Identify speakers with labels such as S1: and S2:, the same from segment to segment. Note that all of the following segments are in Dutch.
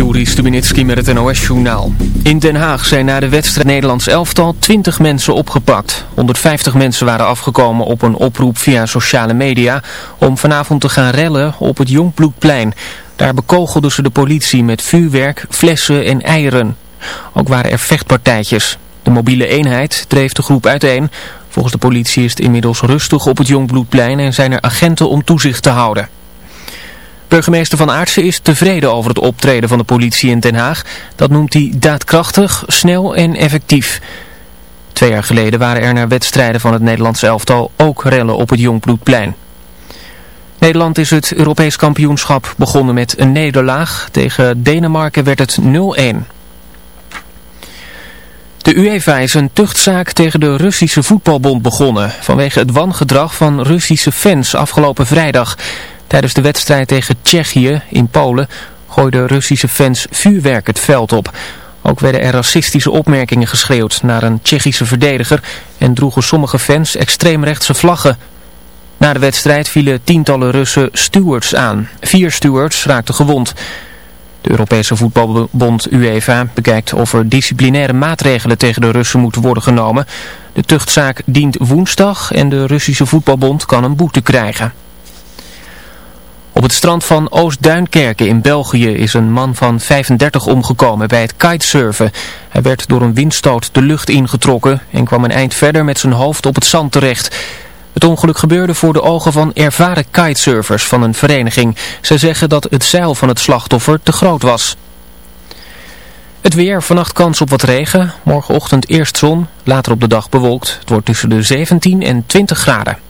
S1: Juri Stubinitski met het NOS-journaal. In Den Haag zijn na de wedstrijd Nederlands elftal 20 mensen opgepakt. 150 mensen waren afgekomen op een oproep via sociale media... om vanavond te gaan rellen op het Jongbloedplein. Daar bekogelden ze de politie met vuurwerk, flessen en eieren. Ook waren er vechtpartijtjes. De mobiele eenheid dreef de groep uiteen. Volgens de politie is het inmiddels rustig op het Jongbloedplein... en zijn er agenten om toezicht te houden. Burgemeester Van Aartsen is tevreden over het optreden van de politie in Den Haag. Dat noemt hij daadkrachtig, snel en effectief. Twee jaar geleden waren er naar wedstrijden van het Nederlandse elftal ook rellen op het Jongbloedplein. Nederland is het Europees kampioenschap begonnen met een nederlaag. Tegen Denemarken werd het 0-1. De UEFA is een tuchtzaak tegen de Russische voetbalbond begonnen... vanwege het wangedrag van Russische fans afgelopen vrijdag... Tijdens de wedstrijd tegen Tsjechië in Polen gooiden Russische fans vuurwerk het veld op. Ook werden er racistische opmerkingen geschreeuwd naar een Tsjechische verdediger en droegen sommige fans extreemrechtse vlaggen. Na de wedstrijd vielen tientallen Russen stewards aan. Vier stewards raakten gewond. De Europese voetbalbond UEFA bekijkt of er disciplinaire maatregelen tegen de Russen moeten worden genomen. De tuchtzaak dient woensdag en de Russische voetbalbond kan een boete krijgen. Op het strand van Oost-Duinkerken in België is een man van 35 omgekomen bij het kitesurfen. Hij werd door een windstoot de lucht ingetrokken en kwam een eind verder met zijn hoofd op het zand terecht. Het ongeluk gebeurde voor de ogen van ervaren kitesurfers van een vereniging. Zij zeggen dat het zeil van het slachtoffer te groot was. Het weer, vannacht kans op wat regen. Morgenochtend eerst zon, later op de dag bewolkt. Het wordt tussen de 17 en 20 graden.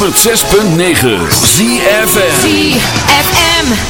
S2: 106.9 ZFM
S3: ZFM.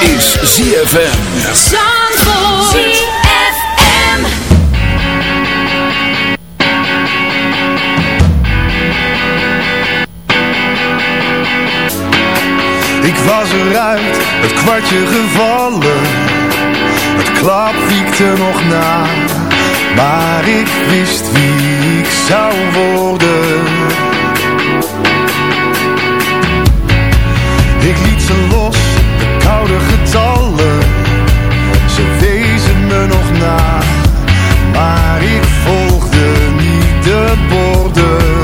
S2: is
S4: ZFM.
S5: ZFM.
S6: Ik was eruit, het kwartje gevallen. Het klap wiekte nog na. Maar ik wist wie ik zou worden. Ik liet ze los ze wezen me nog na Maar ik volgde niet de borden.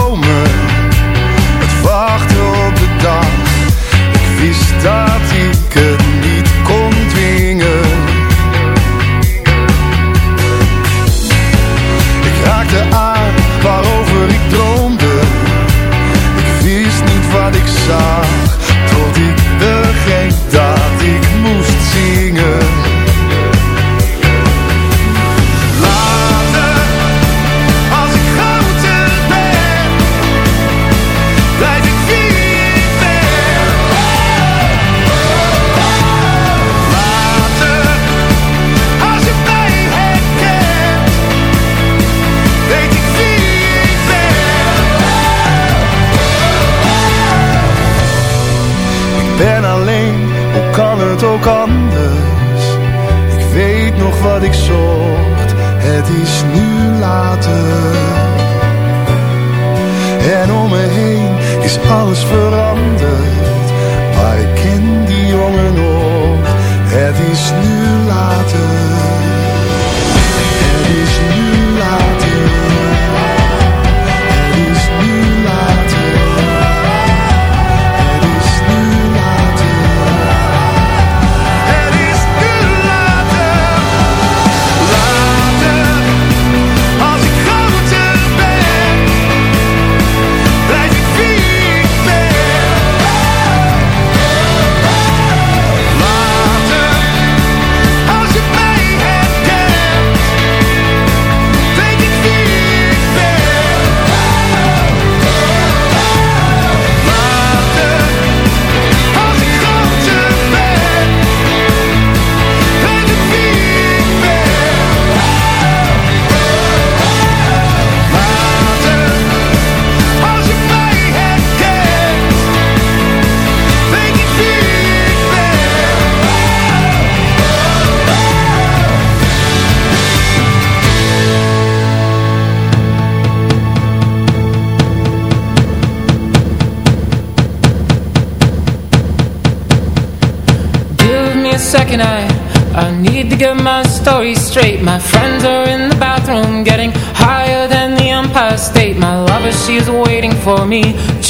S6: alles veranderd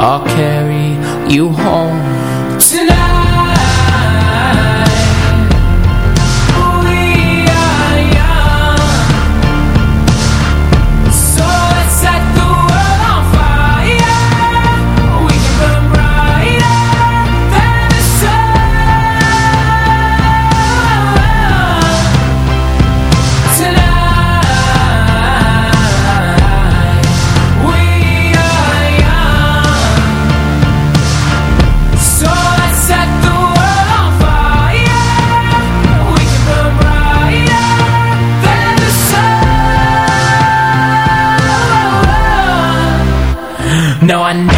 S7: I'll carry you home. No, I know.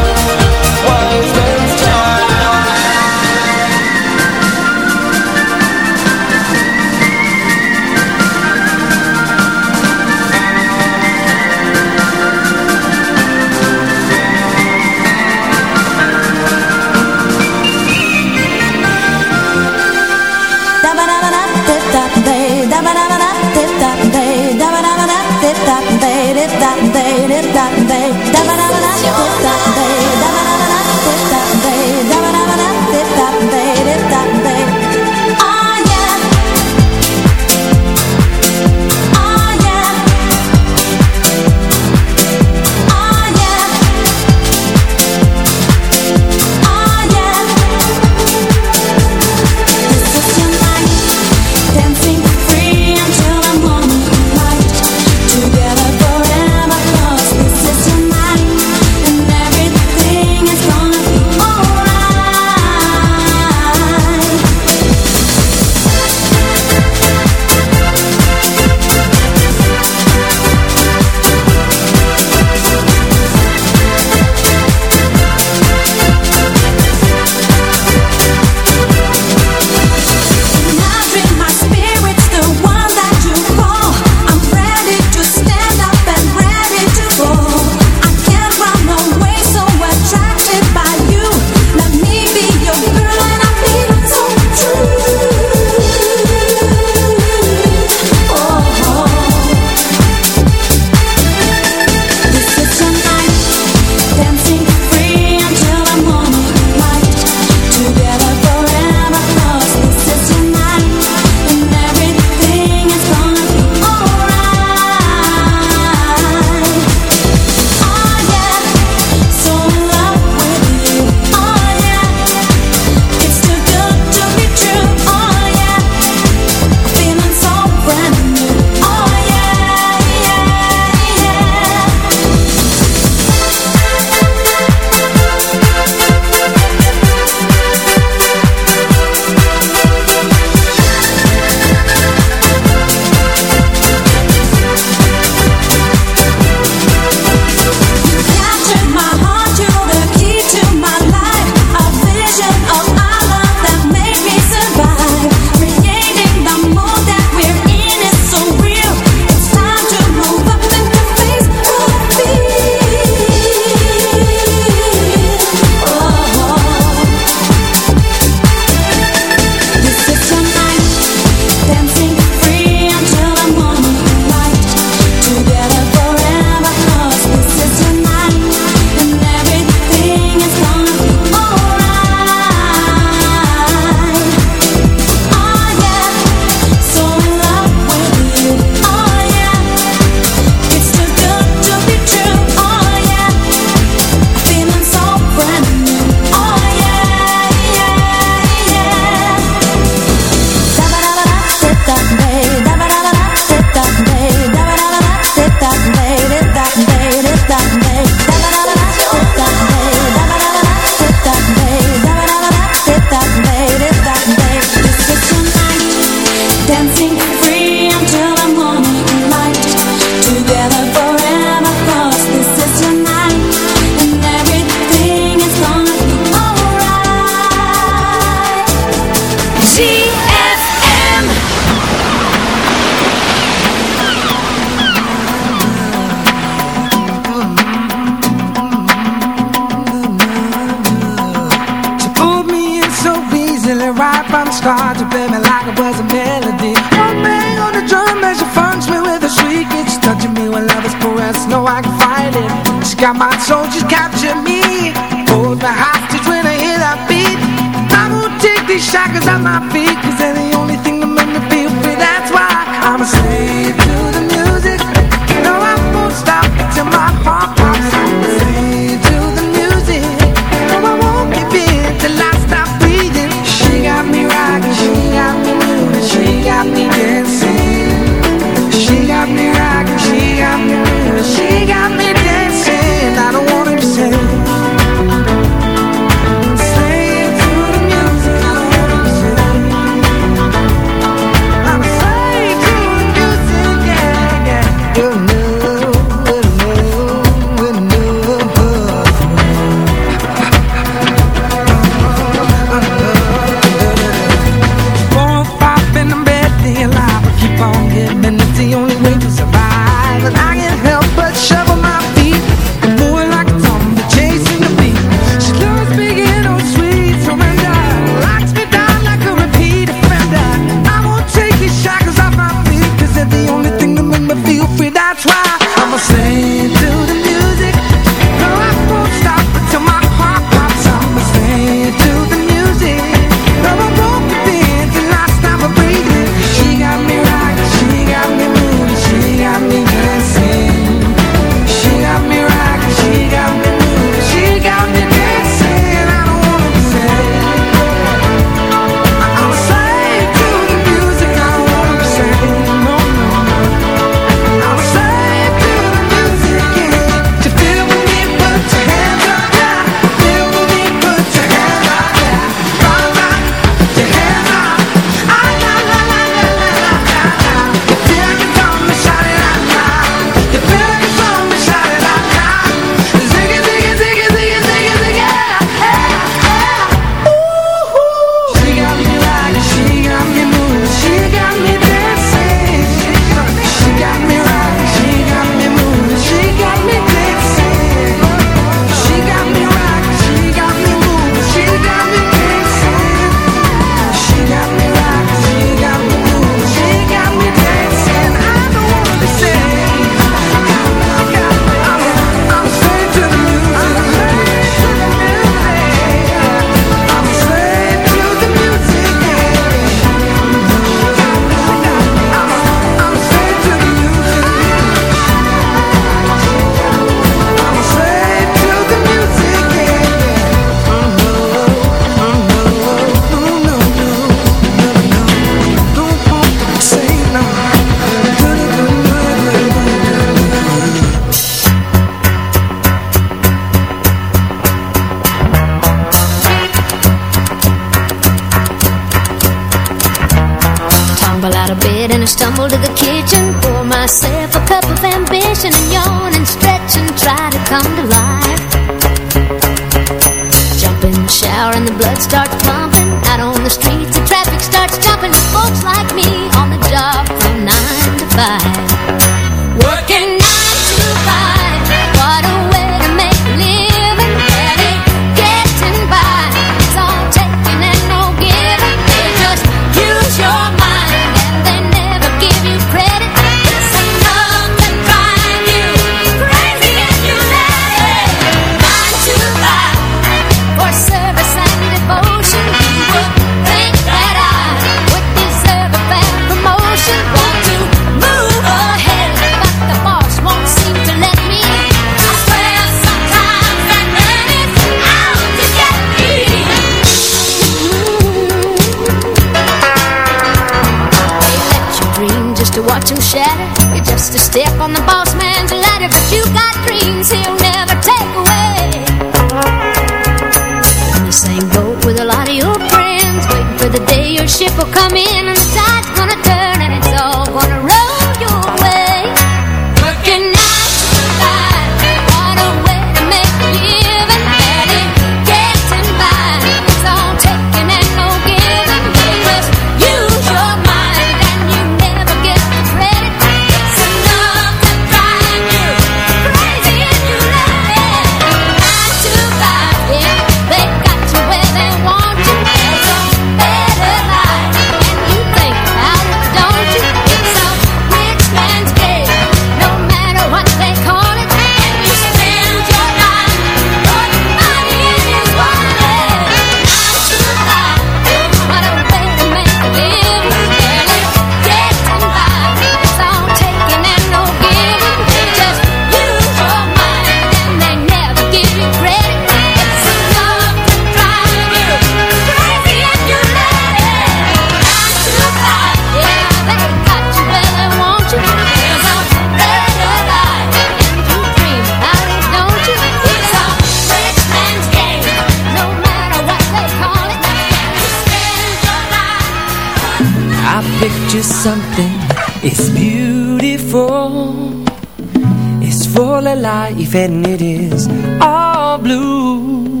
S8: and
S2: it
S9: is all
S3: blue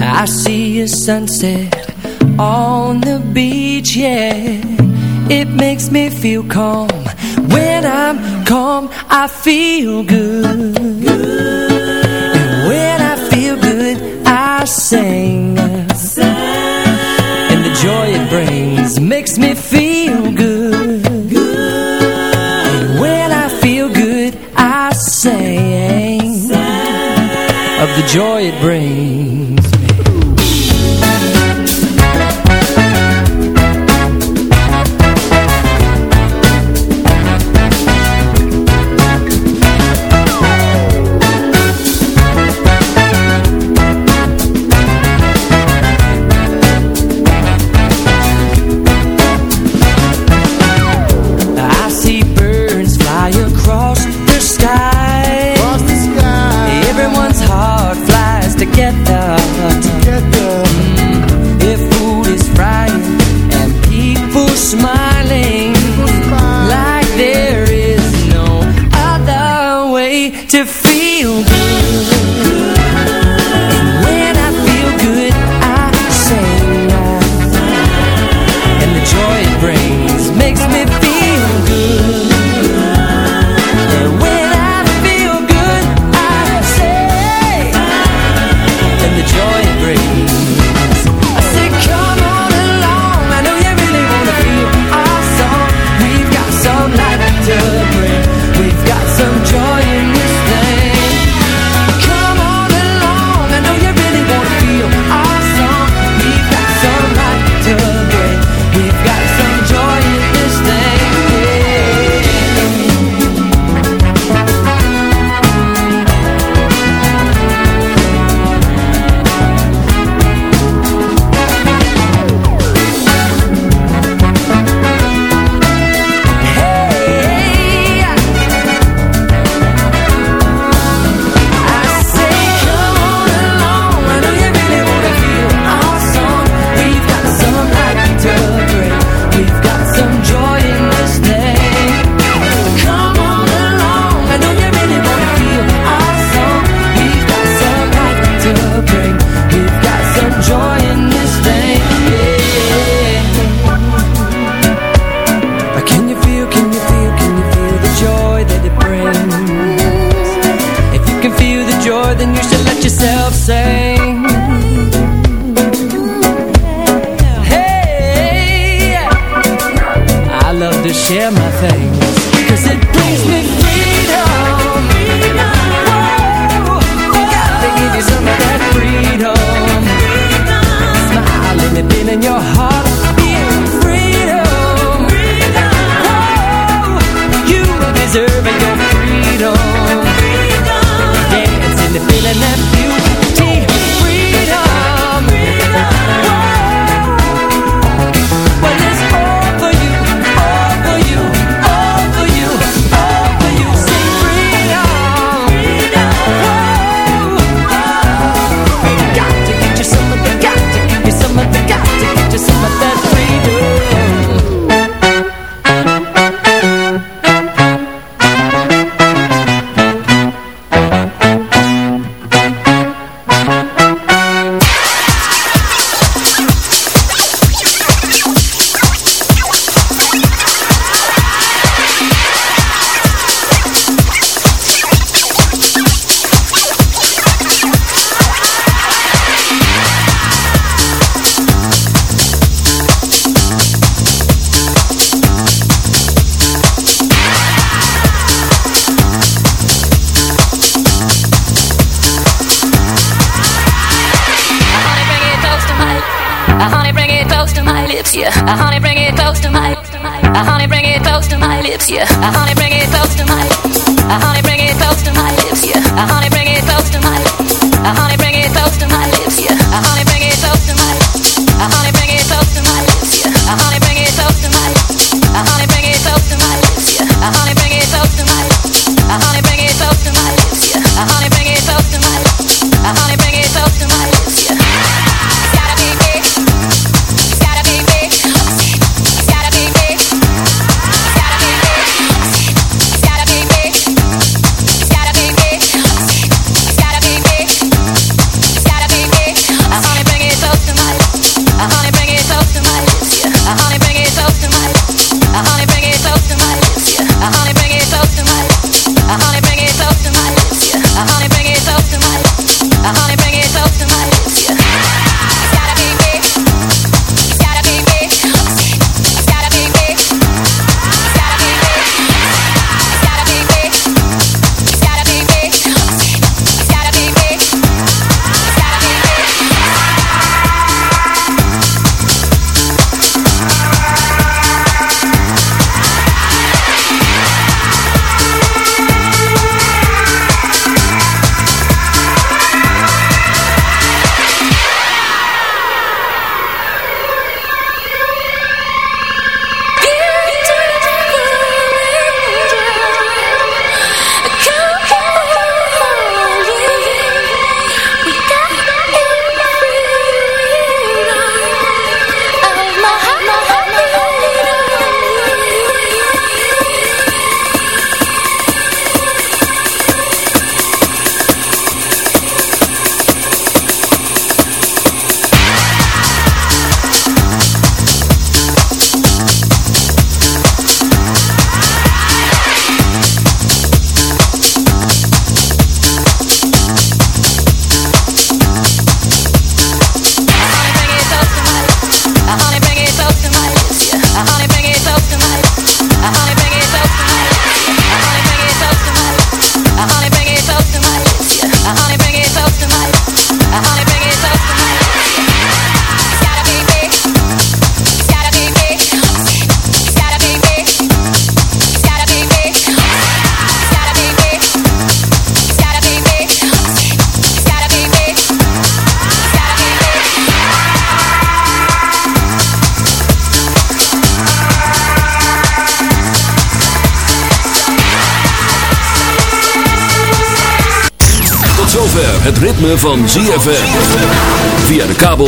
S3: I see a sunset on the beach, yeah It makes me feel calm When I'm calm, I feel good, good. And when I feel good, I sing. sing And the joy it brings makes me feel good joy it brings